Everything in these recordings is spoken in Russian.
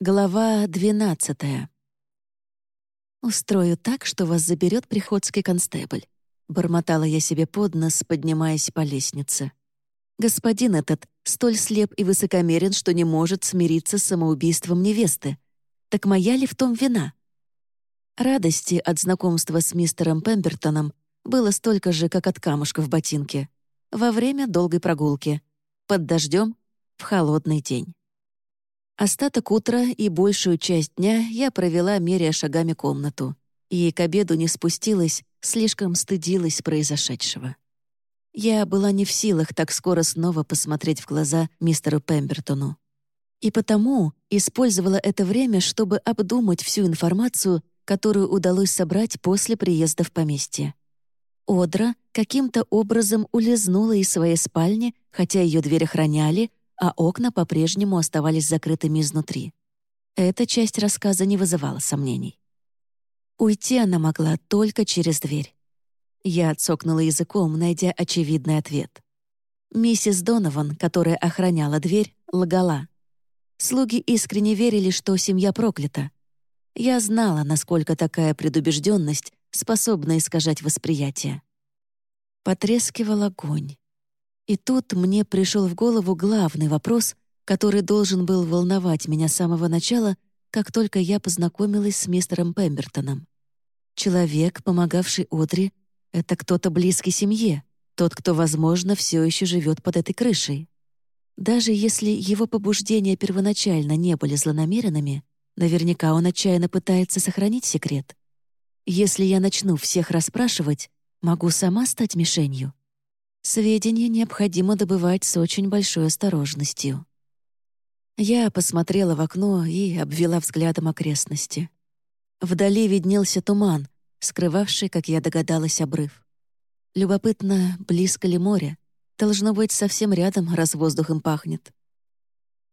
Глава двенадцатая. «Устрою так, что вас заберет приходский констебль», — бормотала я себе под нос, поднимаясь по лестнице. «Господин этот столь слеп и высокомерен, что не может смириться с самоубийством невесты. Так моя ли в том вина?» Радости от знакомства с мистером Пембертоном было столько же, как от камушка в ботинке. Во время долгой прогулки. Под дождем в холодный день. Остаток утра и большую часть дня я провела, меряя шагами комнату, и к обеду не спустилась, слишком стыдилась произошедшего. Я была не в силах так скоро снова посмотреть в глаза мистеру Пембертону. И потому использовала это время, чтобы обдумать всю информацию, которую удалось собрать после приезда в поместье. Одра каким-то образом улизнула из своей спальни, хотя ее дверь охраняли, а окна по-прежнему оставались закрытыми изнутри. Эта часть рассказа не вызывала сомнений. Уйти она могла только через дверь. Я отсокнула языком, найдя очевидный ответ. Миссис Донован, которая охраняла дверь, лгала. Слуги искренне верили, что семья проклята. Я знала, насколько такая предубежденность способна искажать восприятие. Потрескивал огонь. И тут мне пришел в голову главный вопрос, который должен был волновать меня с самого начала, как только я познакомилась с мистером Пембертоном. Человек, помогавший Одри, — это кто-то близкий семье, тот, кто, возможно, все еще живет под этой крышей. Даже если его побуждения первоначально не были злонамеренными, наверняка он отчаянно пытается сохранить секрет. Если я начну всех расспрашивать, могу сама стать мишенью. Сведения необходимо добывать с очень большой осторожностью. Я посмотрела в окно и обвела взглядом окрестности. Вдали виднелся туман, скрывавший, как я догадалась, обрыв. Любопытно, близко ли море? Должно быть совсем рядом, раз воздухом пахнет.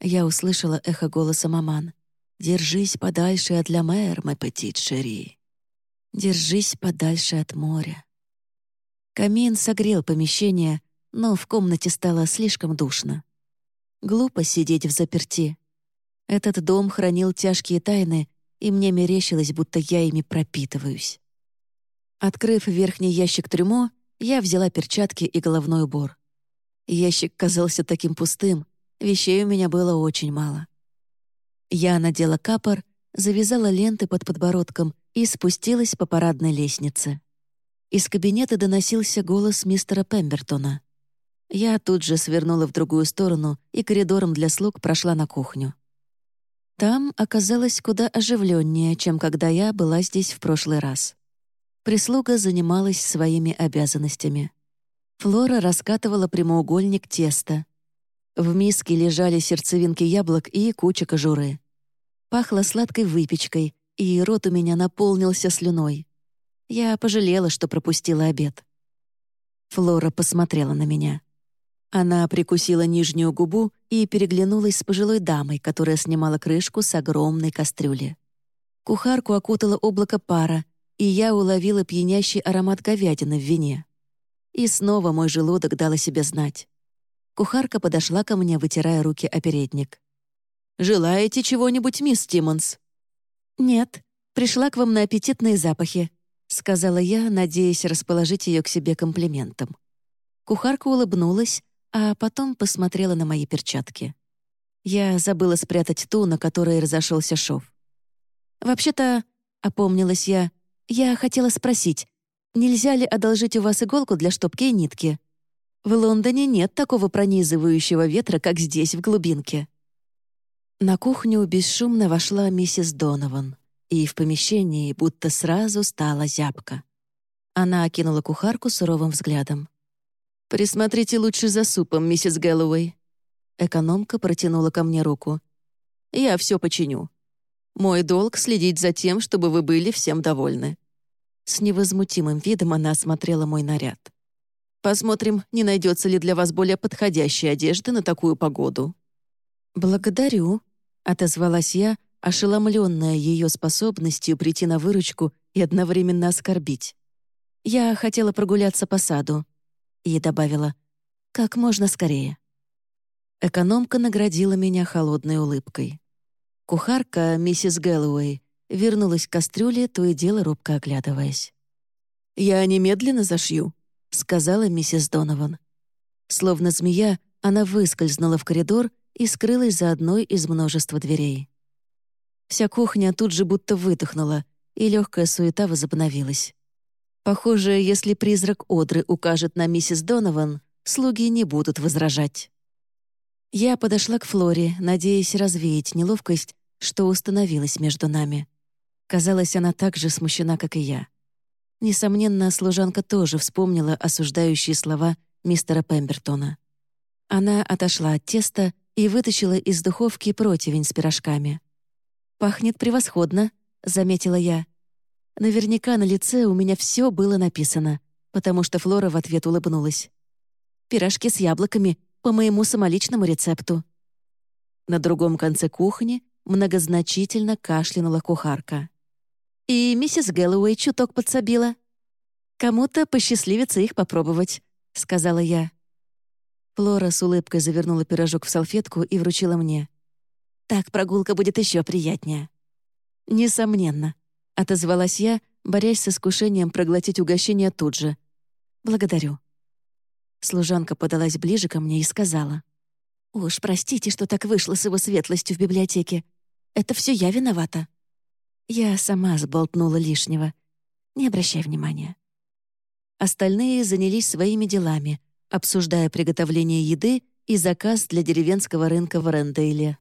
Я услышала эхо голоса маман. «Держись подальше от ля мэр, мой шери». «Держись подальше от моря». Камин согрел помещение, но в комнате стало слишком душно. Глупо сидеть в заперти. Этот дом хранил тяжкие тайны, и мне мерещилось, будто я ими пропитываюсь. Открыв верхний ящик трюмо, я взяла перчатки и головной убор. Ящик казался таким пустым, вещей у меня было очень мало. Я надела капор, завязала ленты под подбородком и спустилась по парадной лестнице. Из кабинета доносился голос мистера Пембертона. Я тут же свернула в другую сторону и коридором для слуг прошла на кухню. Там оказалось куда оживленнее, чем когда я была здесь в прошлый раз. Прислуга занималась своими обязанностями. Флора раскатывала прямоугольник теста. В миске лежали сердцевинки яблок и куча кожуры. Пахло сладкой выпечкой, и рот у меня наполнился слюной. Я пожалела, что пропустила обед. Флора посмотрела на меня. Она прикусила нижнюю губу и переглянулась с пожилой дамой, которая снимала крышку с огромной кастрюли. Кухарку окутало облако пара, и я уловила пьянящий аромат говядины в вине. И снова мой желудок дал о себе знать. Кухарка подошла ко мне, вытирая руки о передник. «Желаете чего-нибудь, мисс Тиммонс?» «Нет, пришла к вам на аппетитные запахи», — сказала я, надеясь расположить ее к себе комплиментом. Кухарка улыбнулась, а потом посмотрела на мои перчатки. Я забыла спрятать ту, на которой разошелся шов. «Вообще-то», — опомнилась я, — «я хотела спросить, нельзя ли одолжить у вас иголку для штопки и нитки? В Лондоне нет такого пронизывающего ветра, как здесь, в глубинке». На кухню бесшумно вошла миссис Донован и в помещении будто сразу стала зябко. Она окинула кухарку суровым взглядом. «Присмотрите лучше за супом, миссис Гэллоуэй». Экономка протянула ко мне руку. «Я все починю. Мой долг — следить за тем, чтобы вы были всем довольны». С невозмутимым видом она осмотрела мой наряд. «Посмотрим, не найдется ли для вас более подходящей одежды на такую погоду». «Благодарю», — отозвалась я, ошеломленная ее способностью прийти на выручку и одновременно оскорбить. «Я хотела прогуляться по саду», и добавила «как можно скорее». Экономка наградила меня холодной улыбкой. Кухарка, миссис Гэллоуэй, вернулась к кастрюле, то и дело робко оглядываясь. «Я немедленно зашью», — сказала миссис Донован. Словно змея, она выскользнула в коридор и скрылась за одной из множества дверей. Вся кухня тут же будто выдохнула, и легкая суета возобновилась. Похоже, если призрак Одры укажет на миссис Донован, слуги не будут возражать. Я подошла к Флоре, надеясь развеять неловкость, что установилась между нами. Казалось, она так же смущена, как и я. Несомненно, служанка тоже вспомнила осуждающие слова мистера Пембертона. Она отошла от теста и вытащила из духовки противень с пирожками. «Пахнет превосходно», — заметила я. Наверняка на лице у меня все было написано, потому что Флора в ответ улыбнулась. «Пирожки с яблоками по моему самоличному рецепту». На другом конце кухни многозначительно кашлянула кухарка. И миссис Гэллоуэй чуток подсобила. «Кому-то посчастливится их попробовать», — сказала я. Флора с улыбкой завернула пирожок в салфетку и вручила мне. «Так прогулка будет еще приятнее». «Несомненно», — отозвалась я, борясь с искушением проглотить угощение тут же. «Благодарю». Служанка подалась ближе ко мне и сказала. «Уж простите, что так вышло с его светлостью в библиотеке. Это все я виновата». Я сама сболтнула лишнего. Не обращай внимания. Остальные занялись своими делами, обсуждая приготовление еды и заказ для деревенского рынка в Рендейле.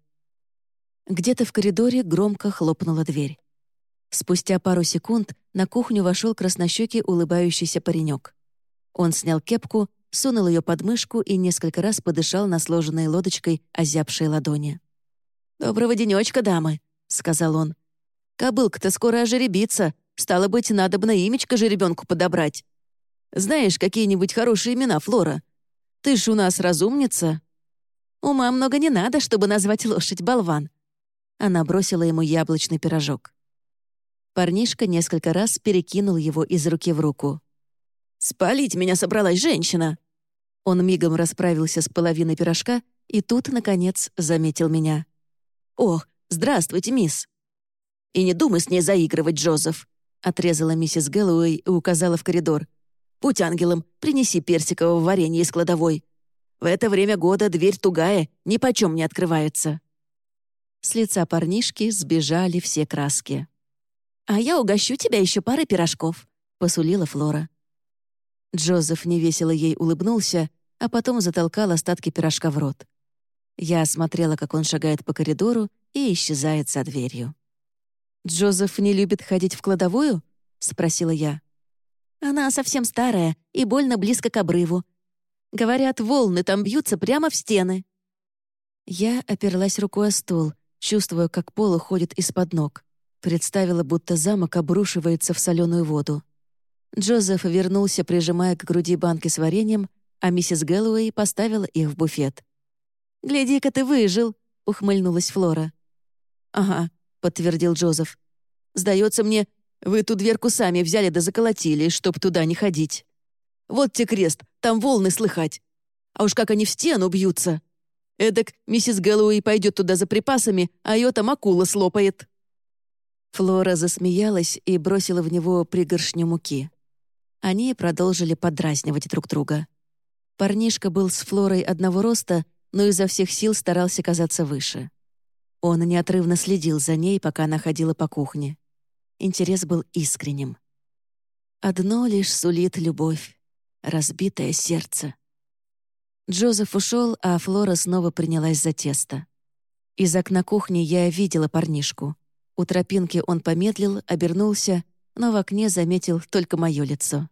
Где-то в коридоре громко хлопнула дверь. Спустя пару секунд на кухню вошел краснощекий улыбающийся паренек. Он снял кепку, сунул ее под мышку и несколько раз подышал на сложенной лодочкой озябшей ладони. «Доброго денечка, дамы», — сказал он. «Кобылка-то скоро ожеребится. Стало быть, надо бы на имечко жеребенку подобрать. Знаешь какие-нибудь хорошие имена, Флора? Ты ж у нас разумница». «Ума много не надо, чтобы назвать лошадь болван». Она бросила ему яблочный пирожок. Парнишка несколько раз перекинул его из руки в руку. «Спалить меня собралась женщина!» Он мигом расправился с половиной пирожка и тут, наконец, заметил меня. «Ох, здравствуйте, мисс!» «И не думай с ней заигрывать, Джозеф!» отрезала миссис Гэллоуэй и указала в коридор. «Будь ангелом, принеси персикового варенья из кладовой. В это время года дверь тугая, ни почем не открывается». С лица парнишки сбежали все краски. «А я угощу тебя еще парой пирожков», — посулила Флора. Джозеф невесело ей улыбнулся, а потом затолкал остатки пирожка в рот. Я смотрела, как он шагает по коридору и исчезает за дверью. «Джозеф не любит ходить в кладовую?» — спросила я. «Она совсем старая и больно близко к обрыву. Говорят, волны там бьются прямо в стены». Я оперлась рукой о стол, чувствуя, как пол уходит из-под ног. Представила, будто замок обрушивается в соленую воду. Джозеф вернулся, прижимая к груди банки с вареньем, а миссис Гэллоуэй поставила их в буфет. «Гляди-ка, ты выжил!» — ухмыльнулась Флора. «Ага», — подтвердил Джозеф. «Сдается мне, вы эту дверку сами взяли да заколотили, чтоб туда не ходить. Вот те крест, там волны слыхать. А уж как они в стену бьются! Эдак миссис Гэллоуэй пойдет туда за припасами, а ее там акула слопает». Флора засмеялась и бросила в него пригоршню муки. Они продолжили подразнивать друг друга. Парнишка был с Флорой одного роста, но изо всех сил старался казаться выше. Он неотрывно следил за ней, пока она ходила по кухне. Интерес был искренним. Одно лишь сулит любовь — разбитое сердце. Джозеф ушел, а Флора снова принялась за тесто. Из окна кухни я видела парнишку. У тропинки он помедлил, обернулся, но в окне заметил только мое лицо.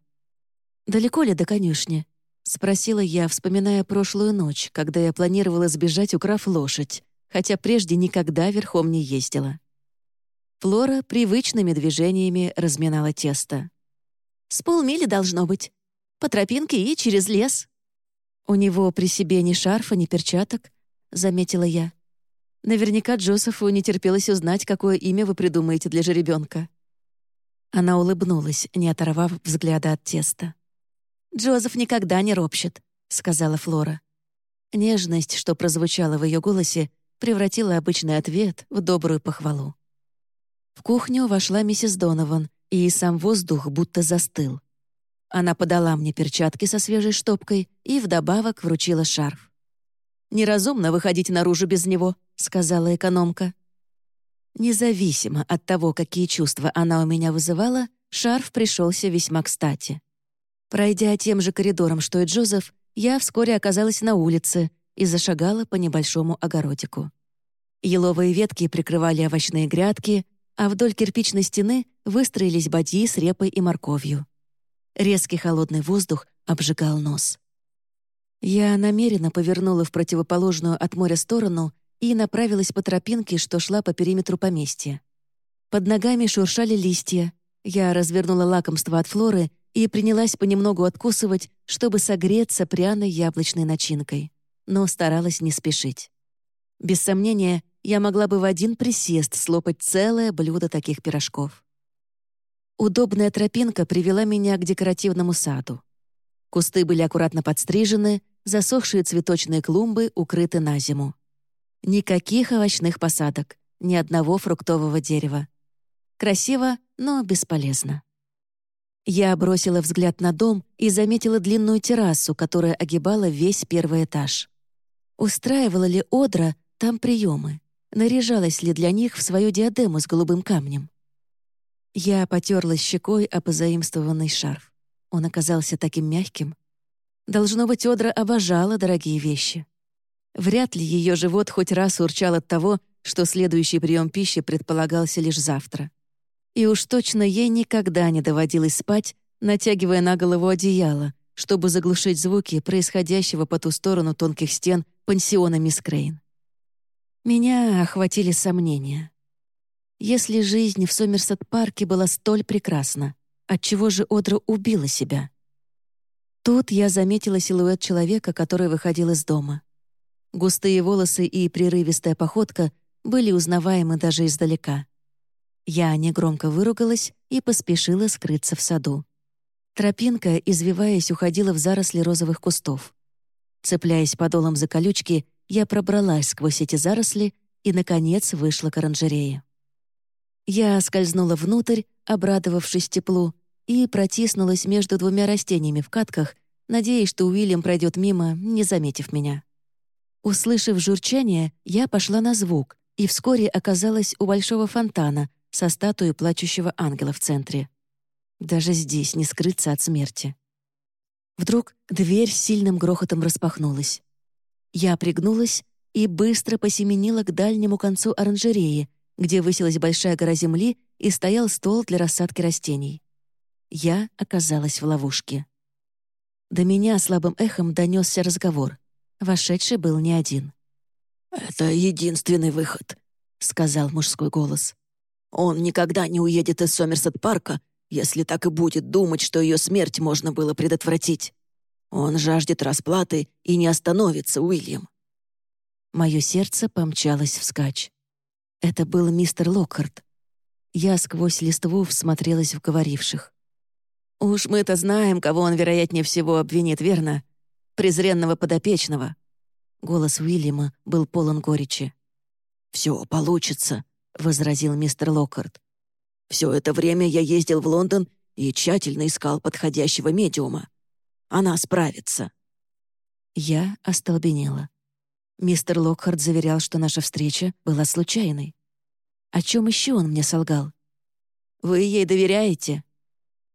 «Далеко ли до конюшни?» — спросила я, вспоминая прошлую ночь, когда я планировала сбежать, украв лошадь, хотя прежде никогда верхом не ездила. Флора привычными движениями разминала тесто. «С полмили должно быть. По тропинке и через лес». «У него при себе ни шарфа, ни перчаток», — заметила я. Наверняка Джозефу не терпелось узнать, какое имя вы придумаете для жеребенка. Она улыбнулась, не оторвав взгляда от теста. «Джозеф никогда не ропщет», — сказала Флора. Нежность, что прозвучала в ее голосе, превратила обычный ответ в добрую похвалу. В кухню вошла миссис Донован, и сам воздух будто застыл. Она подала мне перчатки со свежей штопкой и вдобавок вручила шарф. «Неразумно выходить наружу без него», — сказала экономка. Независимо от того, какие чувства она у меня вызывала, шарф пришелся весьма кстати. Пройдя тем же коридором, что и Джозеф, я вскоре оказалась на улице и зашагала по небольшому огородику. Еловые ветки прикрывали овощные грядки, а вдоль кирпичной стены выстроились бадьи с репой и морковью. Резкий холодный воздух обжигал нос. Я намеренно повернула в противоположную от моря сторону и направилась по тропинке, что шла по периметру поместья. Под ногами шуршали листья. Я развернула лакомство от флоры и принялась понемногу откусывать, чтобы согреться пряной яблочной начинкой. Но старалась не спешить. Без сомнения, я могла бы в один присест слопать целое блюдо таких пирожков. Удобная тропинка привела меня к декоративному саду. Кусты были аккуратно подстрижены, засохшие цветочные клумбы укрыты на зиму. Никаких овощных посадок, ни одного фруктового дерева. Красиво, но бесполезно. Я бросила взгляд на дом и заметила длинную террасу, которая огибала весь первый этаж. Устраивала ли Одра там приемы? Наряжалась ли для них в свою диадему с голубым камнем? Я потерлась щекой о позаимствованный шарф. Он оказался таким мягким. Должно быть, Одра обожала дорогие вещи. Вряд ли ее живот хоть раз урчал от того, что следующий прием пищи предполагался лишь завтра. И уж точно ей никогда не доводилось спать, натягивая на голову одеяло, чтобы заглушить звуки происходящего по ту сторону тонких стен пансиона Мисс Крейн. Меня охватили сомнения. Если жизнь в Сомерсет-парке была столь прекрасна, отчего же Одра убила себя? Тут я заметила силуэт человека, который выходил из дома. Густые волосы и прерывистая походка были узнаваемы даже издалека. Я негромко выругалась и поспешила скрыться в саду. Тропинка, извиваясь, уходила в заросли розовых кустов. Цепляясь подолом за колючки, я пробралась сквозь эти заросли и, наконец, вышла к оранжерее. Я скользнула внутрь, обрадовавшись теплу, и протиснулась между двумя растениями в катках, надеясь, что Уильям пройдет мимо, не заметив меня. Услышав журчание, я пошла на звук и вскоре оказалась у большого фонтана со статуей плачущего ангела в центре. Даже здесь не скрыться от смерти. Вдруг дверь с сильным грохотом распахнулась. Я пригнулась и быстро посеменила к дальнему концу оранжереи, где высилась большая гора земли и стоял стол для рассадки растений. Я оказалась в ловушке. До меня слабым эхом донесся разговор. Вошедший был не один. «Это единственный выход», — сказал мужской голос. «Он никогда не уедет из Сомерсет-парка, если так и будет думать, что ее смерть можно было предотвратить. Он жаждет расплаты и не остановится, Уильям». Мое сердце помчалось вскачь. Это был мистер Локхарт. Я сквозь листву всмотрелась в говоривших. «Уж мы-то знаем, кого он, вероятнее всего, обвинит, верно? презренного подопечного. Голос Уильяма был полон горечи. «Все получится», — возразил мистер Локкарт. «Все это время я ездил в Лондон и тщательно искал подходящего медиума. Она справится». Я остолбенела. Мистер Локхарт заверял, что наша встреча была случайной. О чем еще он мне солгал? «Вы ей доверяете?»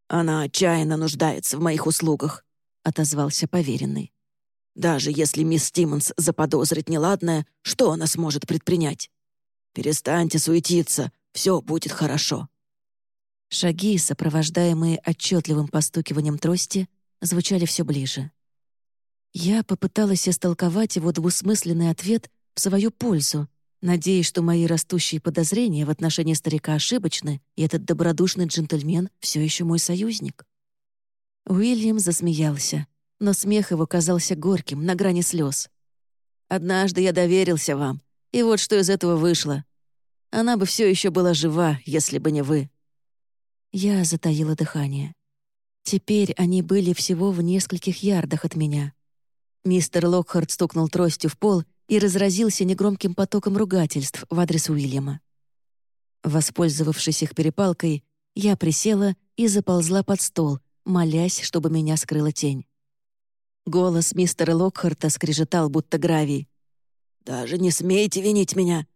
«Она отчаянно нуждается в моих услугах», отозвался поверенный. «Даже если мисс Стиммонс заподозрит неладное, что она сможет предпринять? Перестаньте суетиться, все будет хорошо». Шаги, сопровождаемые отчетливым постукиванием трости, звучали все ближе. Я попыталась истолковать его двусмысленный ответ в свою пользу, надеясь, что мои растущие подозрения в отношении старика ошибочны, и этот добродушный джентльмен все еще мой союзник. Уильям засмеялся, но смех его казался горьким, на грани слез. «Однажды я доверился вам, и вот что из этого вышло. Она бы все еще была жива, если бы не вы». Я затаила дыхание. Теперь они были всего в нескольких ярдах от меня. Мистер Локхард стукнул тростью в пол, и разразился негромким потоком ругательств в адрес Уильяма. Воспользовавшись их перепалкой, я присела и заползла под стол, молясь, чтобы меня скрыла тень. Голос мистера Локхарта скрежетал, будто гравий. «Даже не смейте винить меня.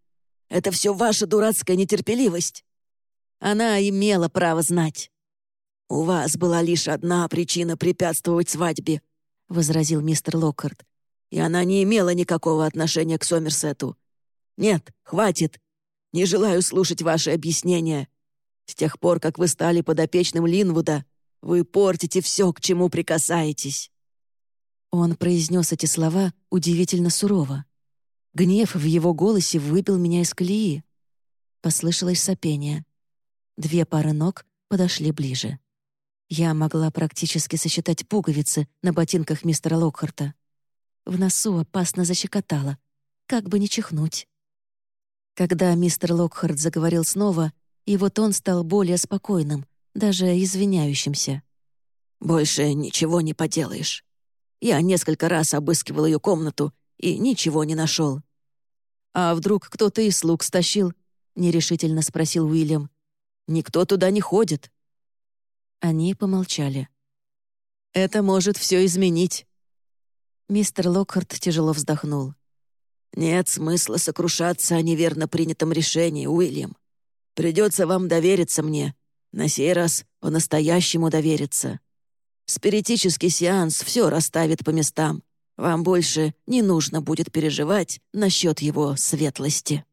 Это все ваша дурацкая нетерпеливость. Она имела право знать». «У вас была лишь одна причина препятствовать свадьбе», — возразил мистер Локхарт. «И она не имела никакого отношения к Сомерсету. Нет, хватит. Не желаю слушать ваши объяснения. С тех пор, как вы стали подопечным Линвуда, вы портите все, к чему прикасаетесь». Он произнес эти слова удивительно сурово. Гнев в его голосе выбил меня из колеи. Послышалось сопение. Две пары ног подошли ближе. Я могла практически сосчитать пуговицы на ботинках мистера Локхарта. В носу опасно защекотало. Как бы не чихнуть. Когда мистер Локхарт заговорил снова, его тон стал более спокойным, даже извиняющимся. «Больше ничего не поделаешь. Я несколько раз обыскивал ее комнату и ничего не нашел. «А вдруг кто-то из слуг стащил?» — нерешительно спросил Уильям. «Никто туда не ходит». Они помолчали. «Это может все изменить». Мистер Локхарт тяжело вздохнул. «Нет смысла сокрушаться о неверно принятом решении, Уильям. Придется вам довериться мне. На сей раз по-настоящему довериться. Спиритический сеанс все расставит по местам. Вам больше не нужно будет переживать насчет его светлости.